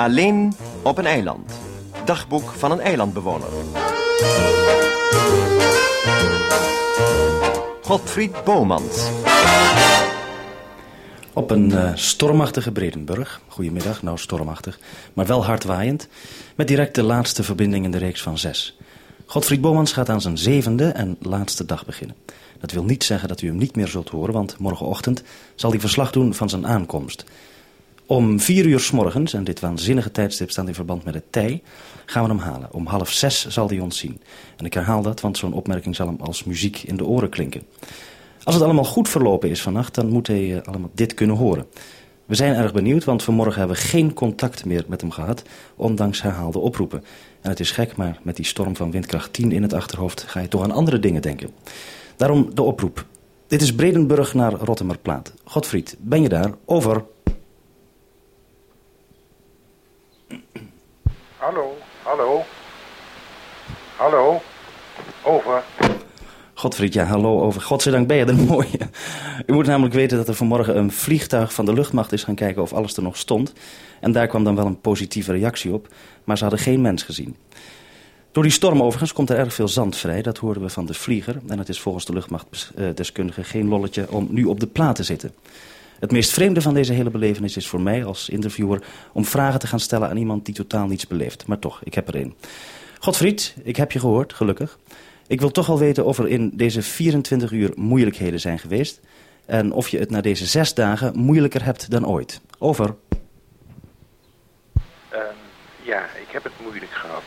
Alleen op een eiland. Dagboek van een eilandbewoner. Godfried Bomans. Op een uh, stormachtige Bredenburg, goedemiddag, nou stormachtig, maar wel hardwaaiend, met direct de laatste verbinding in de reeks van zes. Godfried Bomans gaat aan zijn zevende en laatste dag beginnen. Dat wil niet zeggen dat u hem niet meer zult horen, want morgenochtend zal hij verslag doen van zijn aankomst. Om vier uur s morgens, en dit waanzinnige tijdstip staat in verband met het tij, gaan we hem halen. Om half zes zal hij ons zien. En ik herhaal dat, want zo'n opmerking zal hem als muziek in de oren klinken. Als het allemaal goed verlopen is vannacht, dan moet hij uh, allemaal dit kunnen horen. We zijn erg benieuwd, want vanmorgen hebben we geen contact meer met hem gehad, ondanks herhaalde oproepen. En het is gek, maar met die storm van windkracht 10 in het achterhoofd ga je toch aan andere dingen denken. Daarom de oproep. Dit is Bredenburg naar Rottemerplaat. Godfried, ben je daar? Over. Hallo, hallo. Hallo. Over. Godfried, ja, hallo over. Godzijdank ben je er mooi. U moet namelijk weten dat er vanmorgen een vliegtuig van de luchtmacht is gaan kijken of alles er nog stond. En daar kwam dan wel een positieve reactie op, maar ze hadden geen mens gezien. Door die storm overigens komt er erg veel zand vrij, dat hoorden we van de vlieger. En het is volgens de luchtmachtdeskundige geen lolletje om nu op de plaat te zitten. Het meest vreemde van deze hele belevenis is voor mij als interviewer om vragen te gaan stellen aan iemand die totaal niets beleeft. Maar toch, ik heb er een. Godfried, ik heb je gehoord, gelukkig. Ik wil toch wel weten of er in deze 24 uur moeilijkheden zijn geweest. En of je het na deze zes dagen moeilijker hebt dan ooit. Over. Uh, ja, ik heb het moeilijk gehad.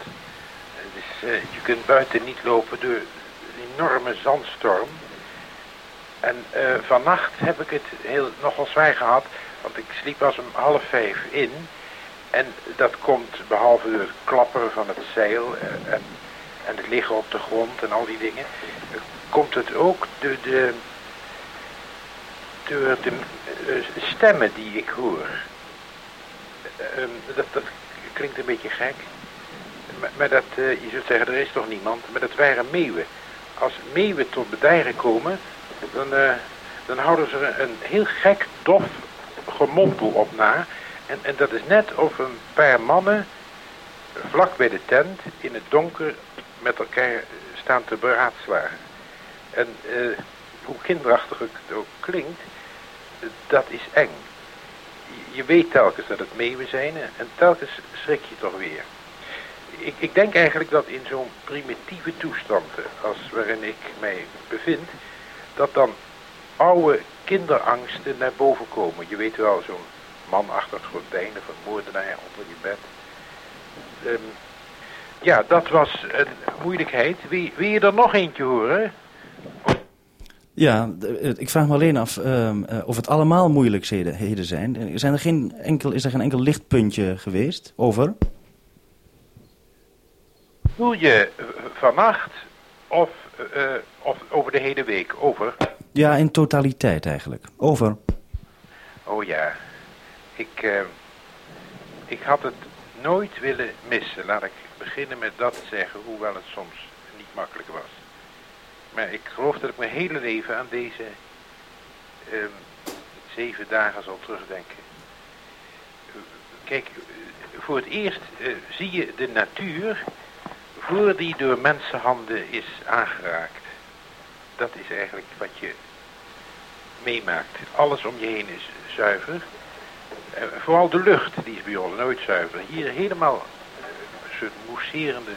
Dus, uh, je kunt buiten niet lopen door een enorme zandstorm. En uh, vannacht heb ik het heel, nogal zwaar gehad, want ik sliep pas om half vijf in. En dat komt behalve het klapperen van het zeil en, en het liggen op de grond en al die dingen, komt het ook door de, door de stemmen die ik hoor. Uh, dat, dat klinkt een beetje gek. Maar, maar dat, je zult zeggen, er is toch niemand. Maar dat waren meeuwen. Als meeuwen tot bedijgen komen, dan, uh, dan houden ze er een heel gek, dof gemompel op na. En, en dat is net of een paar mannen vlak bij de tent in het donker met elkaar staan te beraadslagen. En uh, hoe kinderachtig het ook klinkt, dat is eng. Je weet telkens dat het meeuwen zijn en telkens schrik je toch weer. Ik, ik denk eigenlijk dat in zo'n primitieve toestand als waarin ik mij bevind, dat dan oude kinderangsten naar boven komen. Je weet wel, zo'n man achter het gordijn of een moordenaar onder je bed. Um, ja, dat was een moeilijkheid. Wie, wil je er nog eentje horen? Ja, ik vraag me alleen af um, uh, of het allemaal moeilijkheden zijn. zijn er geen enkel, is er geen enkel lichtpuntje geweest? Over? Doe je vannacht of, uh, of over de hele week? Over? Ja, in totaliteit eigenlijk. Over. Oh ja, ik, uh, ik had het nooit willen missen. Laat ik beginnen met dat zeggen, hoewel het soms niet makkelijk was. Maar ik geloof dat ik mijn hele leven aan deze um, zeven dagen zal terugdenken. Kijk, voor het eerst uh, zie je de natuur voor die door mensenhanden is aangeraakt. Dat is eigenlijk wat je meemaakt. Alles om je heen is zuiver. Uh, vooral de lucht, die is bij ons nooit zuiver. Hier helemaal een soort mousserende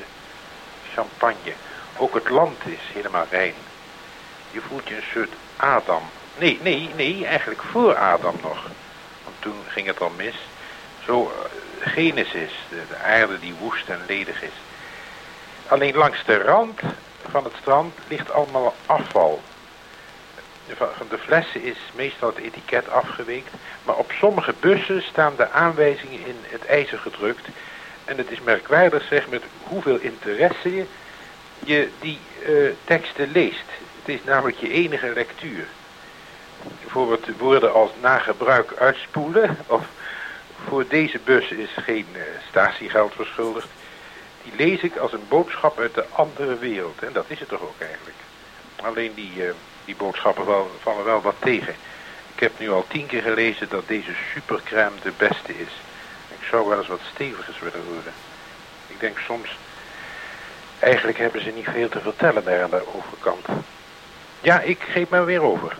champagne. Ook het land is helemaal rein. Je voelt je een soort Adam. Nee, nee, nee, eigenlijk voor Adam nog. Want toen ging het al mis. Zo uh, Genesis, de, de aarde die woest en ledig is. Alleen langs de rand van het strand ligt allemaal afval. Van de flessen is meestal het etiket afgeweekt. Maar op sommige bussen staan de aanwijzingen in het ijzer gedrukt. En het is merkwaardig zeg met hoeveel interesse je, die uh, teksten leest. Het is namelijk je enige lectuur. Bijvoorbeeld woorden als na gebruik uitspoelen. Of voor deze bus is geen uh, statiegeld verschuldigd. Die lees ik als een boodschap uit de andere wereld. En dat is het toch ook eigenlijk. Alleen die... Uh, die boodschappen vallen wel wat tegen. Ik heb nu al tien keer gelezen dat deze supercrème de beste is. Ik zou wel eens wat stevigers willen worden. Ik denk soms, eigenlijk hebben ze niet veel te vertellen daar aan de overkant. Ja, ik geef me weer over.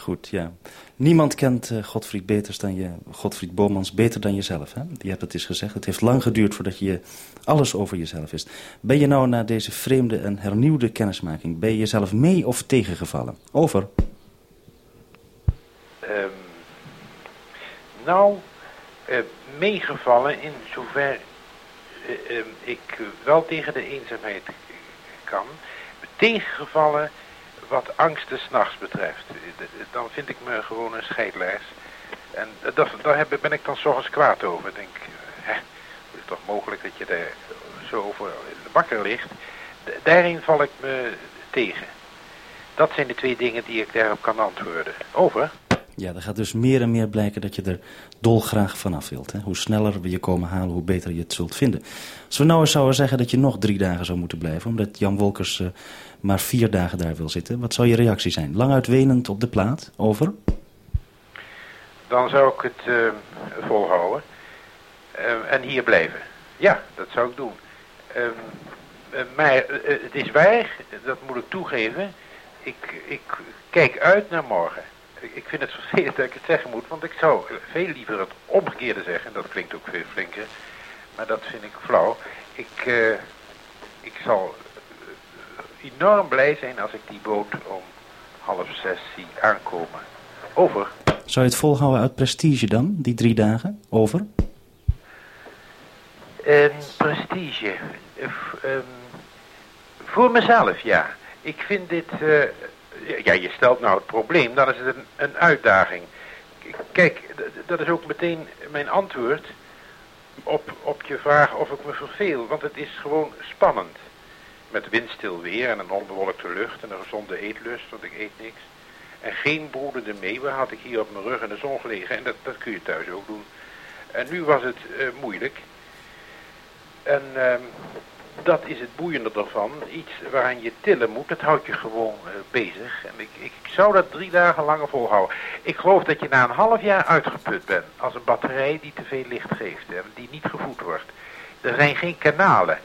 Goed, ja. Niemand kent uh, Godfried, beters dan je, Godfried Bomans beter dan jezelf. Hè? Je hebt het eens gezegd. Het heeft lang geduurd voordat je alles over jezelf wist. Ben je nou na deze vreemde en hernieuwde kennismaking... ben je jezelf mee of tegengevallen? Over. Um, nou, uh, meegevallen in zover uh, ik wel tegen de eenzaamheid kan. Tegengevallen wat angsten s'nachts betreft. Dan vind ik me gewoon een scheidlaars. En dat, daar ben ik dan zorgens kwaad over. Ik denk, hè, is toch mogelijk dat je daar zo over wakker ligt. Daarin val ik me tegen. Dat zijn de twee dingen die ik daarop kan antwoorden. Over. Ja, er gaat dus meer en meer blijken dat je er dolgraag vanaf wilt. Hè? Hoe sneller we je komen halen, hoe beter je het zult vinden. Als we nou eens zouden zeggen dat je nog drie dagen zou moeten blijven... omdat Jan Wolkers uh, maar vier dagen daar wil zitten... wat zou je reactie zijn? Lang uitwenend op de plaat? Over? Dan zou ik het uh, volhouden. Uh, en hier blijven. Ja, dat zou ik doen. Ehm, maar het is waar, dat moet ik toegeven... Ik, ik kijk uit naar morgen ik vind het vervelend dat ik het zeggen moet, want ik zou veel liever het omgekeerde zeggen. Dat klinkt ook veel flinker, maar dat vind ik flauw. Ik, uh, ik zal uh, enorm blij zijn als ik die boot om half zes zie aankomen. Over. Zou je het volhouden uit prestige dan, die drie dagen? Over. Um, prestige. Um, voor mezelf, ja. Ik vind dit... Uh, ja, je stelt nou het probleem, dan is het een, een uitdaging. Kijk, dat is ook meteen mijn antwoord op, op je vraag of ik me verveel. Want het is gewoon spannend. Met windstil weer en een onbewolkte lucht en een gezonde eetlust, want ik eet niks. En geen broedende meeuwen had ik hier op mijn rug in de zon gelegen. En dat, dat kun je thuis ook doen. En nu was het uh, moeilijk. En uh, dat is het boeiende ervan. Iets waaraan je tillen moet, dat houdt je gewoon uh, bezig. En ik, ik, zou dat drie dagen langer volhouden. Ik geloof dat je na een half jaar uitgeput bent. Als een batterij die te veel licht geeft en die niet gevoed wordt. Er zijn geen kanalen.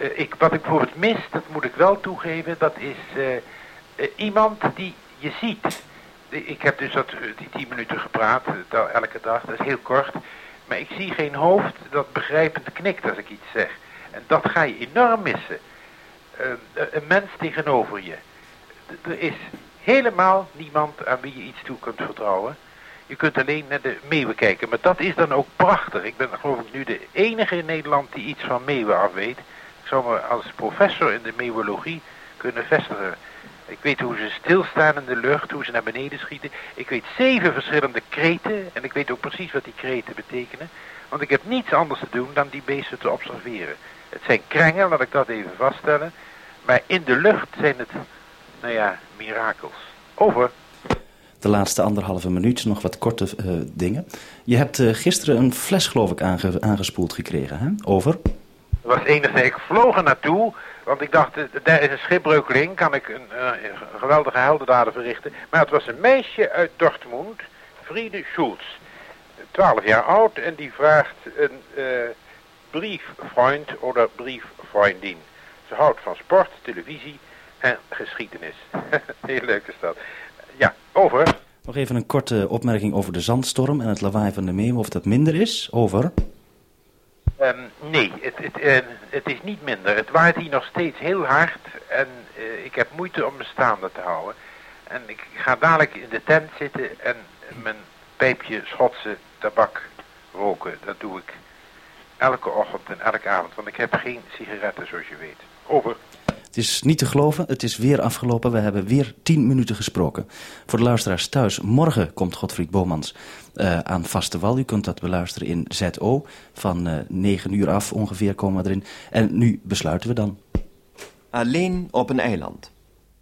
Uh, ik, wat ik bijvoorbeeld mis, dat moet ik wel toegeven, dat is uh, iemand die je ziet. Ik heb dus dat, die tien minuten gepraat, elke dag, dat is heel kort. Maar ik zie geen hoofd dat begrijpend knikt als ik iets zeg. En dat ga je enorm missen. Uh, een mens tegenover je. er is helemaal niemand aan wie je iets toe kunt vertrouwen. Je kunt alleen naar de meeuwen kijken. Maar dat is dan ook prachtig. Ik ben geloof ik nu de enige in Nederland die iets van meeuwen af weet. Ik zou me als professor in de meeuwologie kunnen vestigen. Ik weet hoe ze stilstaan in de lucht, hoe ze naar beneden schieten. Ik weet zeven verschillende kreten. En ik weet ook precies wat die kreten betekenen. Want ik heb niets anders te doen dan die beesten te observeren. Het zijn krengen, laat ik dat even vaststellen. Maar in de lucht zijn het, nou ja, mirakels. Over. De laatste anderhalve minuut, nog wat korte uh, dingen. Je hebt uh, gisteren een fles, geloof ik, aange aangespoeld gekregen, hè? Over. Er was enige ik vloog er naartoe, want ik dacht, daar is een schipbreukeling, kan ik een, uh, een geweldige heldendaden verrichten. Maar het was een meisje uit Dortmund, Friede Schulz, 12 jaar oud, en die vraagt een briefvriend of briefvriendin. Ze houdt van sport, televisie en geschiedenis. Heel leuk is dat. Ja, over. Nog even een korte opmerking over de zandstorm en het lawaai van de meeuw, of dat minder is. Over. Um, nee, het, het, uh, het, is niet minder. Het waait hier nog steeds heel hard en uh, ik heb moeite om me staande te houden. En ik ga dadelijk in de tent zitten en mijn pijpje Schotse tabak roken. Dat doe ik elke ochtend en elke avond, want ik heb geen sigaretten zoals je weet. Over. Het is niet te geloven, het is weer afgelopen. We hebben weer tien minuten gesproken. Voor de luisteraars thuis, morgen komt Godfried Bomans uh, aan vaste wal. U kunt dat beluisteren in ZO. Van uh, 9 uur af ongeveer komen we erin. En nu besluiten we dan. Alleen op een eiland.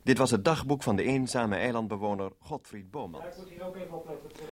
Dit was het dagboek van de eenzame eilandbewoner Godfried Bomans.